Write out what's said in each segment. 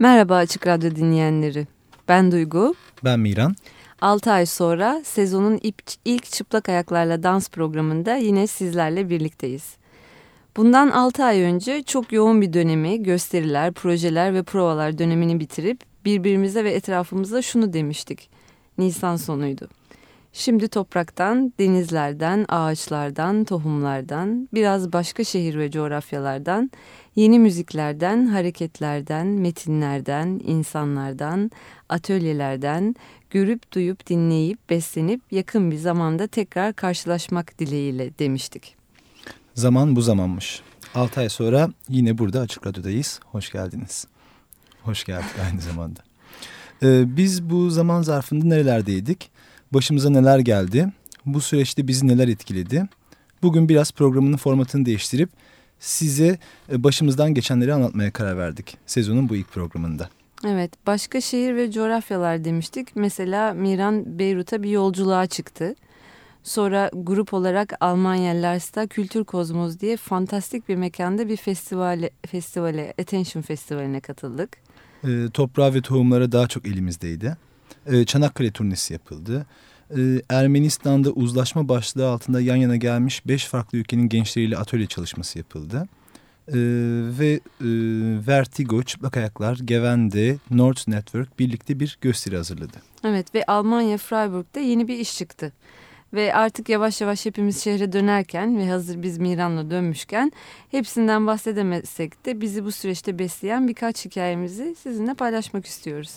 Merhaba Açık Radyo dinleyenleri. Ben Duygu. Ben Miran. 6 ay sonra sezonun ilk çıplak ayaklarla dans programında yine sizlerle birlikteyiz. Bundan 6 ay önce çok yoğun bir dönemi, gösteriler, projeler ve provalar dönemini bitirip birbirimize ve etrafımıza şunu demiştik. Nisan sonuydu. Şimdi topraktan, denizlerden, ağaçlardan, tohumlardan, biraz başka şehir ve coğrafyalardan, yeni müziklerden, hareketlerden, metinlerden, insanlardan, atölyelerden, görüp duyup dinleyip beslenip yakın bir zamanda tekrar karşılaşmak dileğiyle demiştik. Zaman bu zamanmış. 6 ay sonra yine burada Açık Radyo'dayız. Hoş geldiniz. Hoş geldik aynı zamanda. Ee, biz bu zaman zarfında nerelerdeydik? Başımıza neler geldi? Bu süreçte bizi neler etkiledi? Bugün biraz programının formatını değiştirip size başımızdan geçenleri anlatmaya karar verdik sezonun bu ilk programında. Evet, başka şehir ve coğrafyalar demiştik. Mesela Miran Beyrut'a bir yolculuğa çıktı. Sonra grup olarak Almanya Lars'ta Kültür Kozmoz diye fantastik bir mekanda bir festivale, festivale Attention Festivali'ne katıldık. E, toprağa ve tohumlara daha çok elimizdeydi. E, Çanakkale turnesi yapıldı. E, Ermenistan'da uzlaşma başlığı altında yan yana gelmiş beş farklı ülkenin gençleriyle atölye çalışması yapıldı. E, ve Vertigo, Çıplak Ayaklar, Gevende, North Network birlikte bir gösteri hazırladı. Evet ve Almanya Freiburg'da yeni bir iş çıktı. Ve artık yavaş yavaş hepimiz şehre dönerken ve hazır biz Miran'la dönmüşken hepsinden bahsedemezsek de bizi bu süreçte besleyen birkaç hikayemizi sizinle paylaşmak istiyoruz.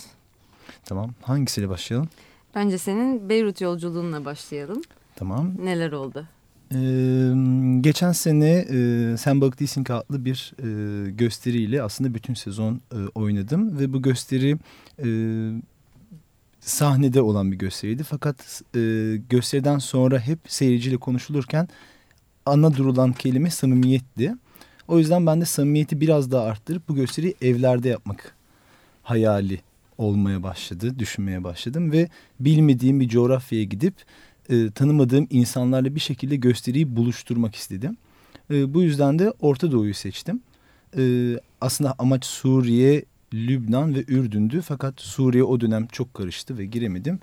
Tamam. Hangisiyle başlayalım? Bence senin Beyrut yolculuğunla başlayalım. Tamam. Neler oldu? Ee, geçen sene e, Sen Balık Değilsin adlı bir e, gösteriyle aslında bütün sezon e, oynadım. Ve bu gösteri e, sahnede olan bir gösteriydi. Fakat e, gösteriden sonra hep seyirciyle konuşulurken ana durulan kelime samimiyetti. O yüzden ben de samimiyeti biraz daha arttırıp bu gösteriyi evlerde yapmak hayali olmaya başladı, düşünmeye başladım ve bilmediğim bir coğrafyaya gidip e, tanımadığım insanlarla bir şekilde gösteriyi buluşturmak istedim. E, bu yüzden de Orta Doğu'yu seçtim. E, aslında amaç Suriye, Lübnan ve Ürdün'dü fakat Suriye o dönem çok karıştı ve giremedim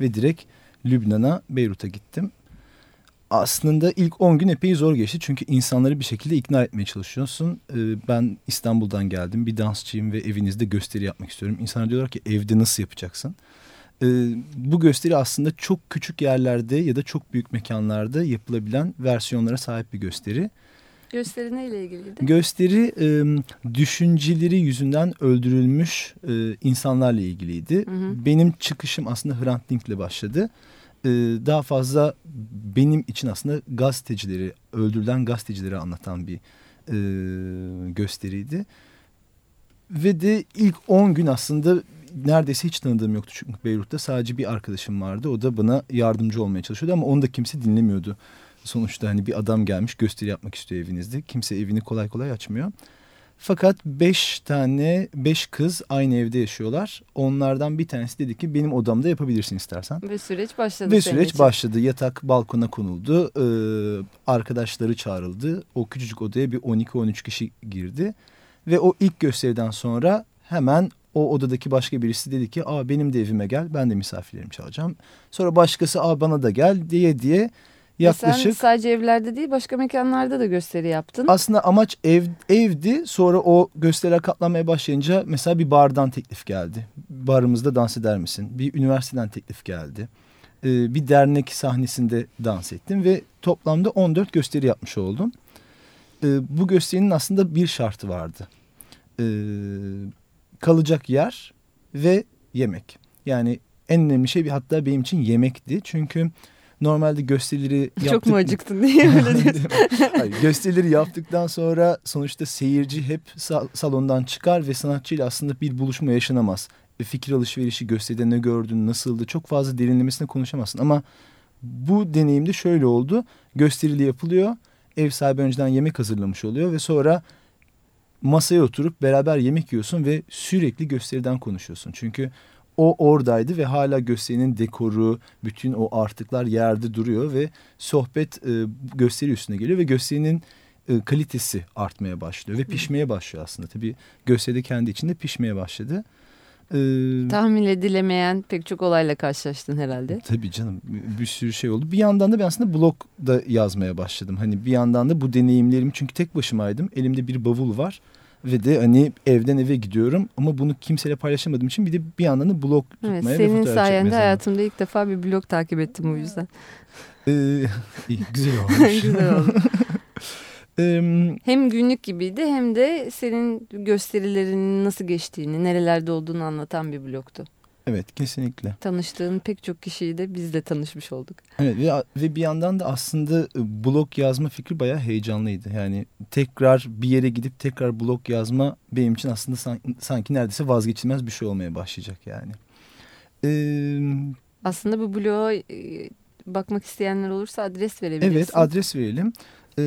ve direkt Lübnan'a, Beyrut'a gittim aslında ilk 10 gün epey zor geçti. Çünkü insanları bir şekilde ikna etmeye çalışıyorsun. Ee, ben İstanbul'dan geldim. Bir dansçıyım ve evinizde gösteri yapmak istiyorum. İnsanlar diyorlar ki evde nasıl yapacaksın? Ee, bu gösteri aslında çok küçük yerlerde ya da çok büyük mekanlarda yapılabilen versiyonlara sahip bir gösteri. Gösteri neyle ilgiliydi? Gösteri e, düşünceleri yüzünden öldürülmüş e, insanlarla ilgiliydi. Hı hı. Benim çıkışım aslında Hrant Dink'le başladı e, daha fazla benim için aslında gazetecileri, öldürülen gazetecileri anlatan bir e, gösteriydi. Ve de ilk 10 gün aslında neredeyse hiç tanıdığım yoktu çünkü Beyrut'ta sadece bir arkadaşım vardı. O da bana yardımcı olmaya çalışıyordu ama onu da kimse dinlemiyordu. Sonuçta hani bir adam gelmiş gösteri yapmak istiyor evinizde. Kimse evini kolay kolay açmıyor. Fakat beş tane, beş kız aynı evde yaşıyorlar. Onlardan bir tanesi dedi ki benim odamda yapabilirsin istersen. Ve süreç başladı. Ve süreç için. başladı. Yatak balkona konuldu. Ee, arkadaşları çağrıldı. O küçücük odaya bir 12-13 kişi girdi. Ve o ilk gösteriden sonra hemen o odadaki başka birisi dedi ki Aa, benim de evime gel ben de misafirlerimi çalacağım. Sonra başkası Aa, bana da gel diye diye Yaklaşık. Ve sen sadece evlerde değil başka mekanlarda da gösteri yaptın. Aslında amaç ev evdi. Sonra o gösteriler katlanmaya başlayınca mesela bir bardan teklif geldi. Barımızda dans eder misin? Bir üniversiteden teklif geldi. Ee, bir dernek sahnesinde dans ettim ve toplamda 14 gösteri yapmış oldum. Ee, bu gösterinin aslında bir şartı vardı. Ee, kalacak yer ve yemek. Yani en önemli şey hatta benim için yemekti. Çünkü normalde gösterileri yaptık. Çok mu acıktın diye öyle Hayır, gösterileri yaptıktan sonra sonuçta seyirci hep salondan çıkar ve sanatçıyla aslında bir buluşma yaşanamaz. E, fikir alışverişi gösteride ne gördün, nasıldı çok fazla derinlemesine konuşamazsın. Ama bu deneyimde şöyle oldu. Gösterili yapılıyor. Ev sahibi önceden yemek hazırlamış oluyor ve sonra masaya oturup beraber yemek yiyorsun ve sürekli gösteriden konuşuyorsun. Çünkü o oradaydı ve hala gösterinin dekoru, bütün o artıklar yerde duruyor ve sohbet e, gösteri üstüne geliyor ve gösterinin e, kalitesi artmaya başlıyor ve pişmeye başlıyor aslında. Tabii gösteride kendi içinde pişmeye başladı. Ee, Tahmin edilemeyen pek çok olayla karşılaştın herhalde. Tabii canım bir sürü şey oldu. Bir yandan da ben aslında blog da yazmaya başladım. Hani bir yandan da bu deneyimlerimi çünkü tek başımaydım. Elimde bir bavul var ve de hani evden eve gidiyorum ama bunu kimseyle paylaşamadığım için bir de bir yandan da blog tutmaya evet, ve fotoğraf Senin sayende hayatımda ilk defa bir blog takip ettim o yüzden. Ee, güzel olmuş. güzel oldu. hem günlük gibiydi hem de senin gösterilerinin nasıl geçtiğini, nerelerde olduğunu anlatan bir blogtu. Evet kesinlikle. Tanıştığın pek çok kişiyi de biz de tanışmış olduk. Evet ve, ve bir yandan da aslında e, blog yazma fikri bayağı heyecanlıydı. Yani tekrar bir yere gidip tekrar blog yazma benim için aslında sanki, sanki neredeyse vazgeçilmez bir şey olmaya başlayacak yani. Ee, aslında bu bloğa e, bakmak isteyenler olursa adres verebilirsin. Evet adres verelim e,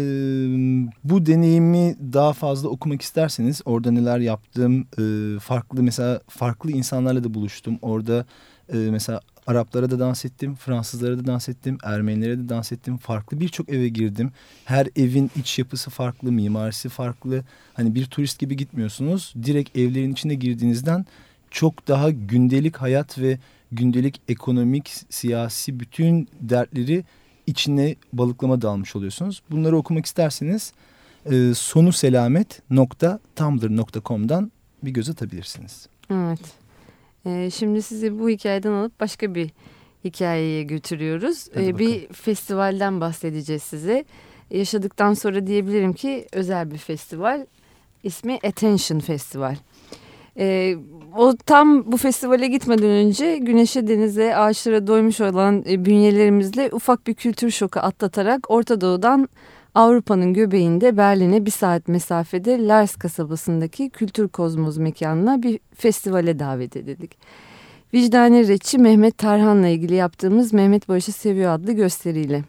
bu deneyimi daha fazla okumak isterseniz orada neler yaptım e, farklı mesela farklı insanlarla da buluştum. Orada e, mesela Araplara da dans ettim Fransızlara da dans ettim Ermenilere de dans ettim. Farklı birçok eve girdim. Her evin iç yapısı farklı mimarisi farklı. Hani bir turist gibi gitmiyorsunuz. Direkt evlerin içine girdiğinizden çok daha gündelik hayat ve gündelik ekonomik siyasi bütün dertleri içine balıklama dalmış oluyorsunuz. Bunları okumak isterseniz e, sonuselamet.tumblr.com'dan bir göz atabilirsiniz. Evet. Ee, şimdi sizi bu hikayeden alıp başka bir hikayeye götürüyoruz. Ee, bir festivalden bahsedeceğiz size. Yaşadıktan sonra diyebilirim ki özel bir festival. İsmi Attention Festival. Ee, o tam bu festivale gitmeden önce güneşe denize ağaçlara doymuş olan e, bünyelerimizle ufak bir kültür şoku atlatarak Orta Doğu'dan Avrupa'nın göbeğinde Berlin'e bir saat mesafede Lars kasabasındaki Kültür Kozmoz mekanına bir festivale davet edildik. Vicdani Reçi Mehmet Tarhan'la ilgili yaptığımız Mehmet Barış'ı Seviyor adlı gösteriyle.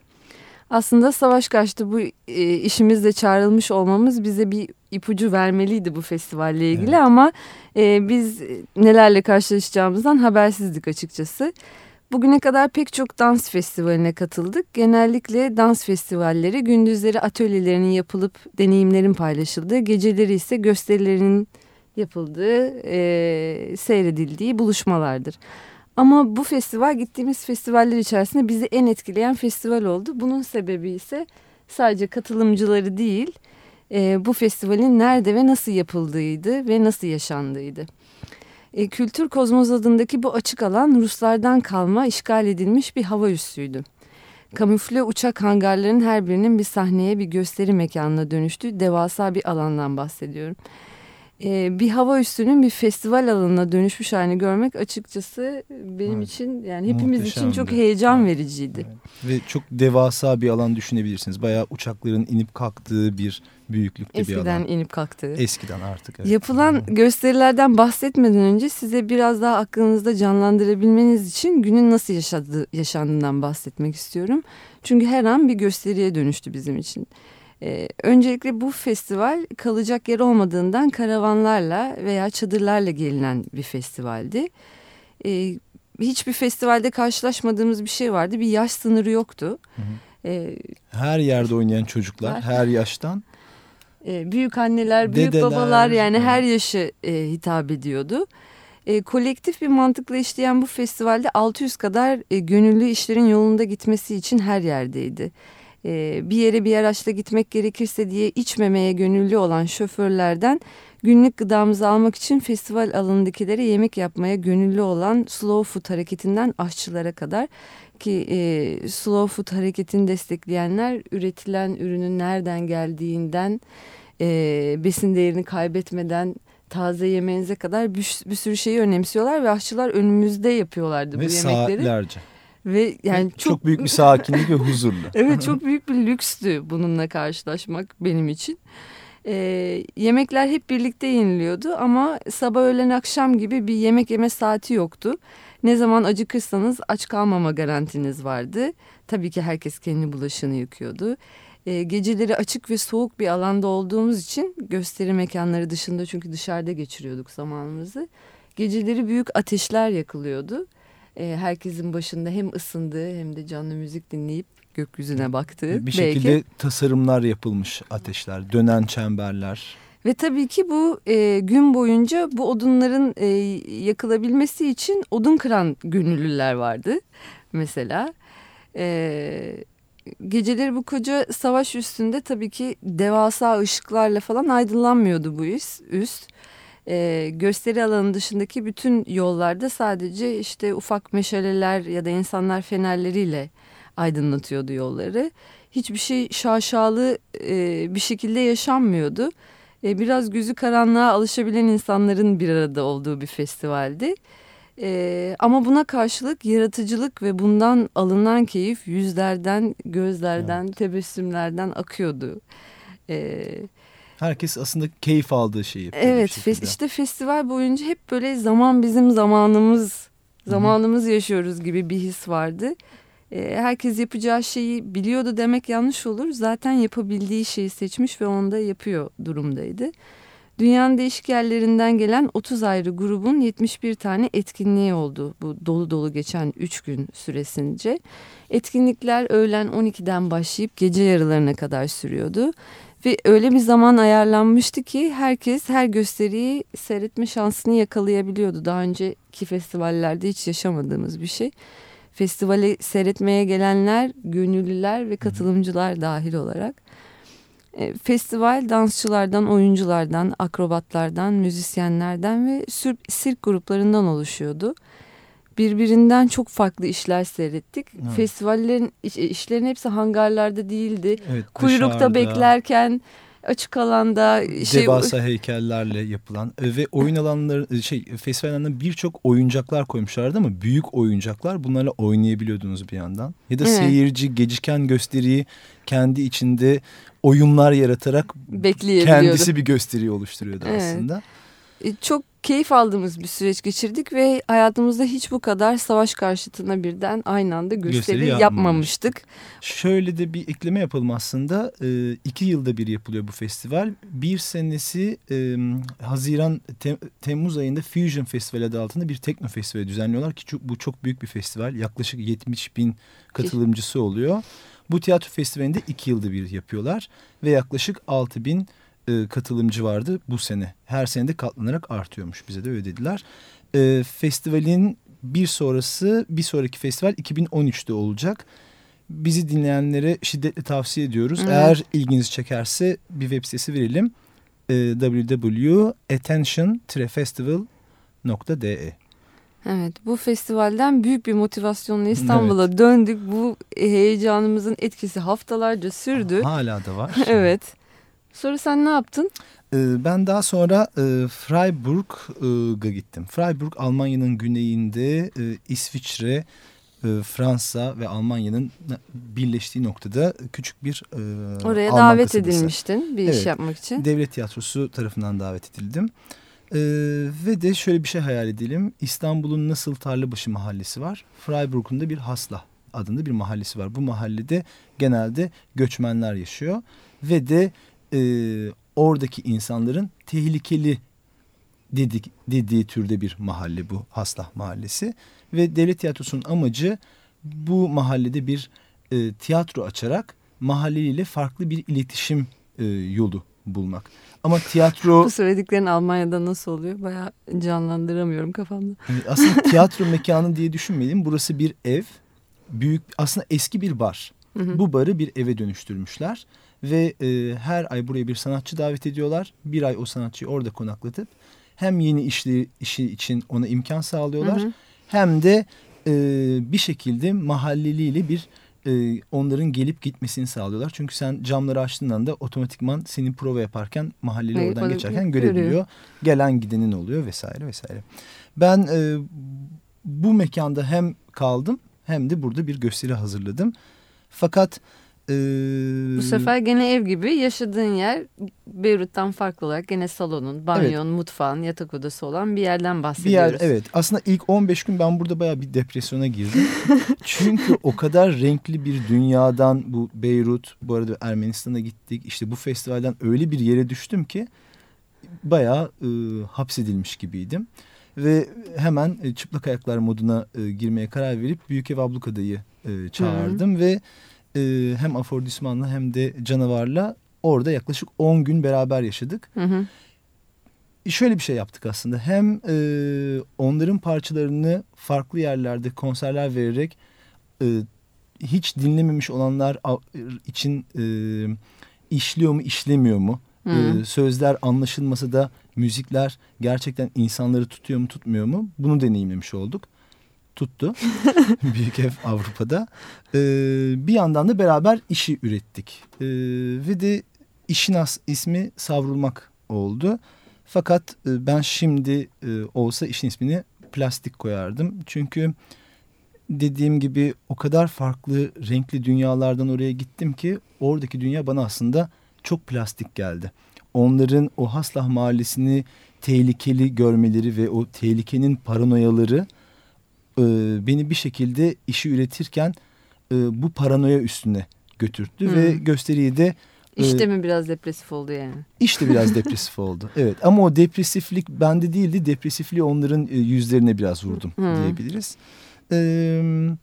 Aslında savaş karşıtı bu e, işimizle çağrılmış olmamız bize bir ipucu vermeliydi bu festivalle ilgili evet. ama e, biz nelerle karşılaşacağımızdan habersizdik açıkçası. Bugüne kadar pek çok dans festivaline katıldık. Genellikle dans festivalleri gündüzleri atölyelerinin yapılıp deneyimlerin paylaşıldığı, geceleri ise gösterilerin yapıldığı, e, seyredildiği buluşmalardır. Ama bu festival gittiğimiz festivaller içerisinde bizi en etkileyen festival oldu. Bunun sebebi ise sadece katılımcıları değil, e, bu festivalin nerede ve nasıl yapıldığıydı ve nasıl yaşandığıydı. E, Kültür Kozmoz adındaki bu açık alan Ruslardan kalma işgal edilmiş bir hava üssüydü. Kamufle uçak hangarlarının her birinin bir sahneye bir gösteri mekanına dönüştüğü devasa bir alandan bahsediyorum e, bir hava üstünün bir festival alanına dönüşmüş halini görmek açıkçası benim evet. için yani hepimiz Muhteşemdi. için çok heyecan evet. vericiydi. Evet. Ve çok devasa bir alan düşünebilirsiniz. Bayağı uçakların inip kalktığı bir büyüklükte Eskiden bir alan. Eskiden inip kalktığı. Eskiden artık. Evet. Yapılan evet. gösterilerden bahsetmeden önce size biraz daha aklınızda canlandırabilmeniz için günün nasıl yaşadığı, yaşandığından bahsetmek istiyorum. Çünkü her an bir gösteriye dönüştü bizim için. Ee, öncelikle bu festival kalacak yer olmadığından karavanlarla veya çadırlarla gelinen bir festivaldi. Ee, hiçbir festivalde karşılaşmadığımız bir şey vardı. Bir yaş sınırı yoktu. Hı hı. Ee, her yerde oynayan çocuklar, her yaştan. E, büyük anneler, büyük Dedeler, babalar yani her yaşı e, hitap ediyordu. E, kolektif bir mantıkla işleyen bu festivalde 600 kadar e, gönüllü işlerin yolunda gitmesi için her yerdeydi e, bir yere bir araçla gitmek gerekirse diye içmemeye gönüllü olan şoförlerden günlük gıdamızı almak için festival alanındakilere yemek yapmaya gönüllü olan Slow Food hareketinden aşçılara kadar ki e, Slow Food hareketini destekleyenler üretilen ürünün nereden geldiğinden e, besin değerini kaybetmeden taze yemeğinize kadar bir, bir sürü şeyi önemsiyorlar ve aşçılar önümüzde yapıyorlardı ve bu yemekleri. Ve saatlerce. Ve yani çok, çok büyük bir sakinlik ve huzurlu. evet çok büyük bir lükstü bununla karşılaşmak benim için. Ee, yemekler hep birlikte yeniliyordu ama sabah öğlen akşam gibi bir yemek yeme saati yoktu. Ne zaman acıkırsanız aç kalmama garantiniz vardı. Tabii ki herkes kendi bulaşığını yıkıyordu. Ee, geceleri açık ve soğuk bir alanda olduğumuz için gösteri mekanları dışında çünkü dışarıda geçiriyorduk zamanımızı. Geceleri büyük ateşler yakılıyordu e, herkesin başında hem ısındığı hem de canlı müzik dinleyip gökyüzüne baktığı. Bir şekilde belki. tasarımlar yapılmış ateşler, dönen çemberler. Ve tabii ki bu e, gün boyunca bu odunların e, yakılabilmesi için odun kıran gönüllüler vardı mesela. E, geceleri bu koca savaş üstünde tabii ki devasa ışıklarla falan aydınlanmıyordu bu üst. üst. E, gösteri alanı dışındaki bütün yollarda sadece işte ufak meşaleler ya da insanlar fenerleriyle aydınlatıyordu yolları. Hiçbir şey şaşalı e, bir şekilde yaşanmıyordu. E, biraz gözü karanlığa alışabilen insanların bir arada olduğu bir festivaldi. E, ama buna karşılık yaratıcılık ve bundan alınan keyif yüzlerden, gözlerden, evet. tebessümlerden akıyordu. Evet. Herkes aslında keyif aldığı şeyi. Evet işte festival boyunca hep böyle zaman bizim zamanımız, zamanımız Hı -hı. yaşıyoruz gibi bir his vardı. Herkes yapacağı şeyi biliyordu demek yanlış olur. Zaten yapabildiği şeyi seçmiş ve onu da yapıyor durumdaydı. Dünyanın değişik yerlerinden gelen 30 ayrı grubun 71 tane etkinliği oldu bu dolu dolu geçen 3 gün süresince. Etkinlikler öğlen 12'den başlayıp gece yarılarına kadar sürüyordu. Ve öyle bir zaman ayarlanmıştı ki herkes her gösteriyi seyretme şansını yakalayabiliyordu. Daha önceki festivallerde hiç yaşamadığımız bir şey. Festivali seyretmeye gelenler, gönüllüler ve katılımcılar dahil olarak. E, festival dansçılardan, oyunculardan, akrobatlardan, müzisyenlerden ve sirk gruplarından oluşuyordu. Birbirinden çok farklı işler seyrettik. Evet. Festivallerin işlerin hepsi hangarlarda değildi. Evet, Kuyrukta dışarıda. beklerken açık alanda şey devasa heykellerle yapılan e, ve oyun alanları e, şey festival alanında birçok oyuncaklar koymuşlardı ama büyük oyuncaklar bunlarla oynayabiliyordunuz bir yandan. Ya da evet. seyirci geciken gösteriyi kendi içinde oyunlar yaratarak kendisi bir gösteri oluşturuyordu evet. aslında. E, çok keyif aldığımız bir süreç geçirdik ve hayatımızda hiç bu kadar savaş karşıtına birden aynı anda gösteri, gösteri yapmamıştık. Şöyle de bir ekleme yapalım aslında. E, iki yılda bir yapılıyor bu festival. Bir senesi e, Haziran, Tem, Temmuz ayında Fusion Festival adı altında bir tekno festivali düzenliyorlar ki çok, bu çok büyük bir festival. Yaklaşık 70 bin katılımcısı oluyor. Bu tiyatro festivalinde iki yılda bir yapıyorlar ve yaklaşık 6 bin e, katılımcı vardı bu sene. Her sene de katlanarak artıyormuş bize de öyle dediler. E, festivalin bir sonrası bir sonraki festival 2013'te olacak. Bizi dinleyenlere şiddetle tavsiye ediyoruz. Evet. Eğer ilginizi çekerse bir web sitesi verelim. E, www.attention-festival.de Evet bu festivalden büyük bir motivasyonla İstanbul'a evet. döndük. Bu heyecanımızın etkisi haftalarca sürdü. Hala da var. evet. Sonra sen ne yaptın? Ee, ben daha sonra e, Freiburg'a gittim. Freiburg Almanya'nın güneyinde e, İsviçre, e, Fransa ve Almanya'nın birleştiği noktada küçük bir Oraya Alman davet kasabası. edilmiştin bir evet, iş yapmak için. Devlet tiyatrosu tarafından davet edildim. Ee, ve de şöyle bir şey hayal edelim. İstanbul'un nasıl Tarlabaşı mahallesi var. Freiburg'un da bir Hasla adında bir mahallesi var. Bu mahallede genelde göçmenler yaşıyor. Ve de e, oradaki insanların tehlikeli dedik, dediği türde bir mahalle bu Haslah Mahallesi. Ve devlet tiyatrosunun amacı bu mahallede bir e, tiyatro açarak mahalleyle farklı bir iletişim e, yolu bulmak. Ama tiyatro... Bu söylediklerin Almanya'da nasıl oluyor? Bayağı canlandıramıyorum kafamda. Aslında tiyatro mekanı diye düşünmeyelim. Burası bir ev. Büyük aslında eski bir bar. Hı hı. Bu barı bir eve dönüştürmüşler. Ve e, her ay buraya bir sanatçı davet ediyorlar. Bir ay o sanatçıyı orada konaklatıp hem yeni işli, işi için ona imkan sağlıyorlar. Hı hı. Hem de e, bir şekilde mahalleliyle bir e, onların gelip gitmesini sağlıyorlar. Çünkü sen camları açtığın anda otomatikman senin prova yaparken mahalleli Hayır, oradan geçerken görebiliyor. Görüyor. Gelen gidenin oluyor vesaire vesaire. Ben e, bu mekanda hem kaldım hem de burada bir gösteri hazırladım. Fakat ee, Bu sefer gene ev gibi yaşadığın yer Beyrut'tan farklı olarak gene salonun, banyon, evet. mutfağın, yatak odası olan bir yerden bahsediyoruz. Bir yer, evet aslında ilk 15 gün ben burada baya bir depresyona girdim. Çünkü o kadar renkli bir dünyadan bu Beyrut, bu arada Ermenistan'a gittik. İşte bu festivalden öyle bir yere düştüm ki baya e, hapsedilmiş gibiydim. Ve hemen e, çıplak ayaklar moduna e, girmeye karar verip Büyük Ev Ablukada'yı e, çağırdım. Hı hı. Ve e, hem Afrodisman'la hem de Canavar'la orada yaklaşık 10 gün beraber yaşadık. Hı hı. Şöyle bir şey yaptık aslında. Hem e, onların parçalarını farklı yerlerde konserler vererek e, hiç dinlememiş olanlar için e, işliyor mu işlemiyor mu? Hmm. E, sözler anlaşılmasa da müzikler gerçekten insanları tutuyor mu tutmuyor mu? Bunu deneyimlemiş olduk. Tuttu. Büyük Ev Avrupa'da. E, bir yandan da beraber işi ürettik. E, ve de işin as ismi Savrulmak oldu. Fakat e, ben şimdi e, olsa işin ismini plastik koyardım. Çünkü dediğim gibi o kadar farklı renkli dünyalardan oraya gittim ki oradaki dünya bana aslında çok plastik geldi. Onların o Haslah mahallesini tehlikeli görmeleri ve o tehlikenin paranoyaları e, beni bir şekilde işi üretirken e, bu paranoya üstüne götürttü hmm. ve gösteriyi de İşte ee, mi biraz depresif oldu yani? İşte biraz depresif oldu. Evet ama o depresiflik bende değildi. Depresifliği onların e, yüzlerine biraz vurdum hmm. diyebiliriz. Ee,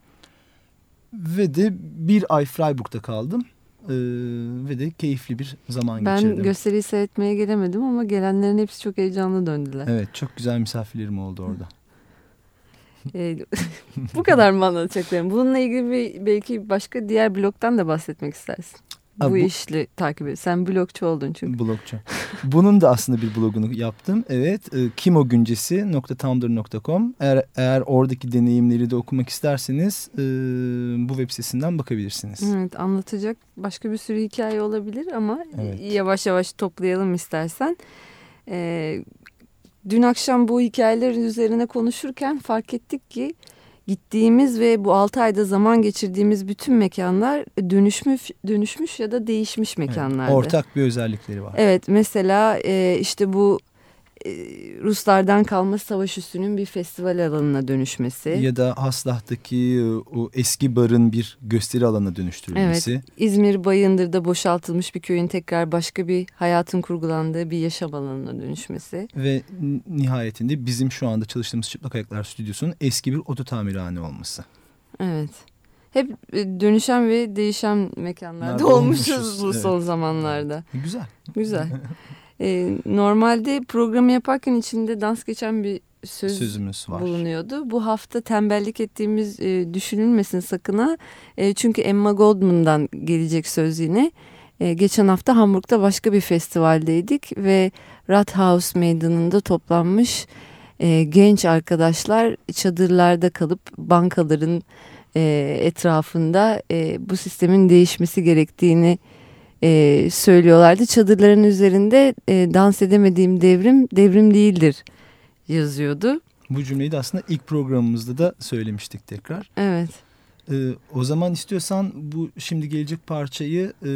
ve de bir ay Freiburg'da kaldım. Ee, ve de keyifli bir zaman ben geçirdim. Ben gösteriyi seyretmeye gelemedim ama gelenlerin hepsi çok heyecanlı döndüler. Evet çok güzel misafirlerim oldu orada. e, bu kadar mı anlatacaklarım? Bununla ilgili bir, belki başka diğer bloktan da bahsetmek istersin. Bu, bu işle takip et. Sen blogçu oldun çünkü. Blogçu. Bunun da aslında bir blogunu yaptım. Evet. E, kimogüncesi.tumblr.com eğer, eğer oradaki deneyimleri de okumak isterseniz e, bu web sitesinden bakabilirsiniz. Evet anlatacak başka bir sürü hikaye olabilir ama evet. yavaş yavaş toplayalım istersen. E, dün akşam bu hikayelerin üzerine konuşurken fark ettik ki gittiğimiz ve bu altı ayda zaman geçirdiğimiz bütün mekanlar dönüşmüş, dönüşmüş ya da değişmiş mekanlardı. Evet, ortak bir özellikleri var. Evet mesela e, işte bu Ruslardan kalma savaş üstünün bir festival alanına dönüşmesi. Ya da Haslah'taki e, o eski barın bir gösteri alanına dönüştürülmesi. Evet, İzmir Bayındır'da boşaltılmış bir köyün tekrar başka bir hayatın kurgulandığı bir yaşam alanına dönüşmesi. Ve nihayetinde bizim şu anda çalıştığımız Çıplak Ayaklar Stüdyosu'nun eski bir oto tamirhane olması. Evet. Hep e, dönüşen ve değişen mekanlarda Nerede olmuşuz, olmuşuz bu evet. son zamanlarda. Güzel. Güzel. E, normalde programı yaparken içinde dans geçen bir söz Sözümüz var. bulunuyordu. Bu hafta tembellik ettiğimiz e, düşünülmesin sakına. E, çünkü Emma Goldman'dan gelecek söz yine. E, geçen hafta Hamburg'da başka bir festivaldeydik ve Rathaus Meydanı'nda toplanmış e, genç arkadaşlar çadırlarda kalıp bankaların e, etrafında e, bu sistemin değişmesi gerektiğini e, söylüyorlardı. Çadırların üzerinde e, dans edemediğim devrim devrim değildir yazıyordu. Bu cümleyi de aslında ilk programımızda da söylemiştik tekrar. Evet. Ee, o zaman istiyorsan bu şimdi gelecek parçayı e,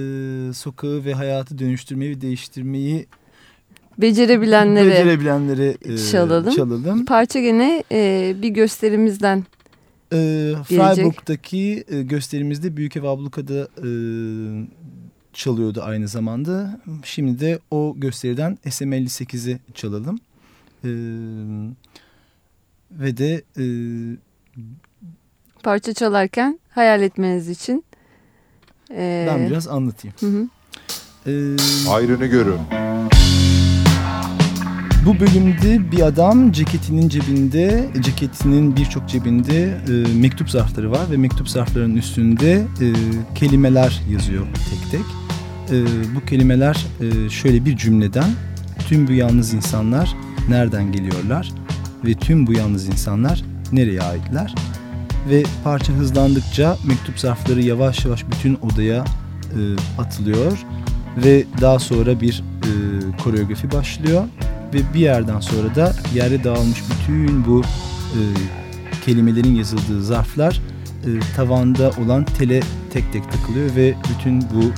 sokağı ve hayatı dönüştürmeyi ve değiştirmeyi becerebilenlere, becerebilenlere e, çalalım. çalalım. Parça gene e, bir gösterimizden e, Freiburg'daki e, gösterimizde Büyük Ev Abluka'da e, çalıyordu aynı zamanda. Şimdi de o gösteriden SM58'i çalalım. Ee, ve de... E, Parça çalarken hayal etmeniz için... E, ben biraz anlatayım. Hı hı. Ee, Ayrını görün. Bu bölümde bir adam ceketinin cebinde, ceketinin birçok cebinde e, mektup zarfları var ve mektup zarflarının üstünde e, kelimeler yazıyor tek tek e, bu kelimeler e, şöyle bir cümleden tüm bu yalnız insanlar nereden geliyorlar ve tüm bu yalnız insanlar nereye aitler? Ve parça hızlandıkça mektup zarfları yavaş yavaş bütün odaya e, atılıyor ve daha sonra bir e, koreografi başlıyor ve bir yerden sonra da yere dağılmış bütün bu e, kelimelerin yazıldığı zarflar e, tavanda olan tele tek tek takılıyor ve bütün bu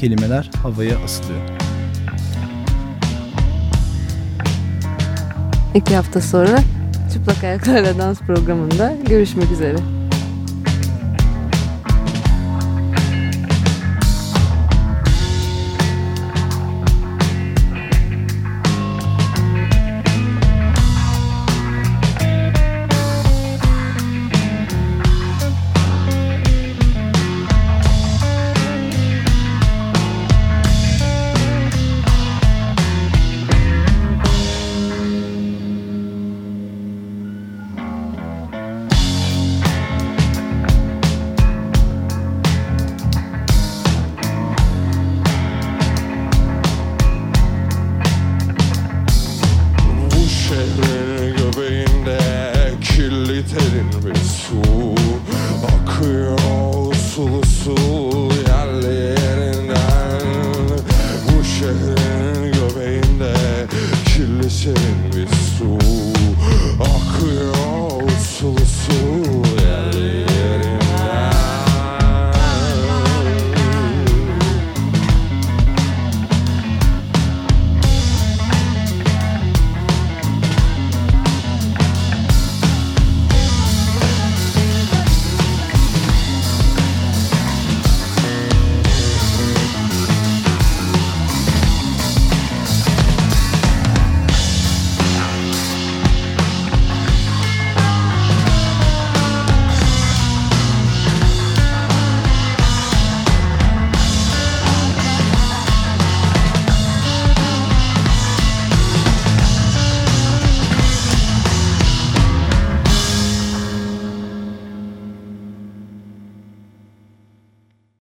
kelimeler havaya asılıyor. İki hafta sonra Çıplak Ayaklarla Dans programında görüşmek üzere.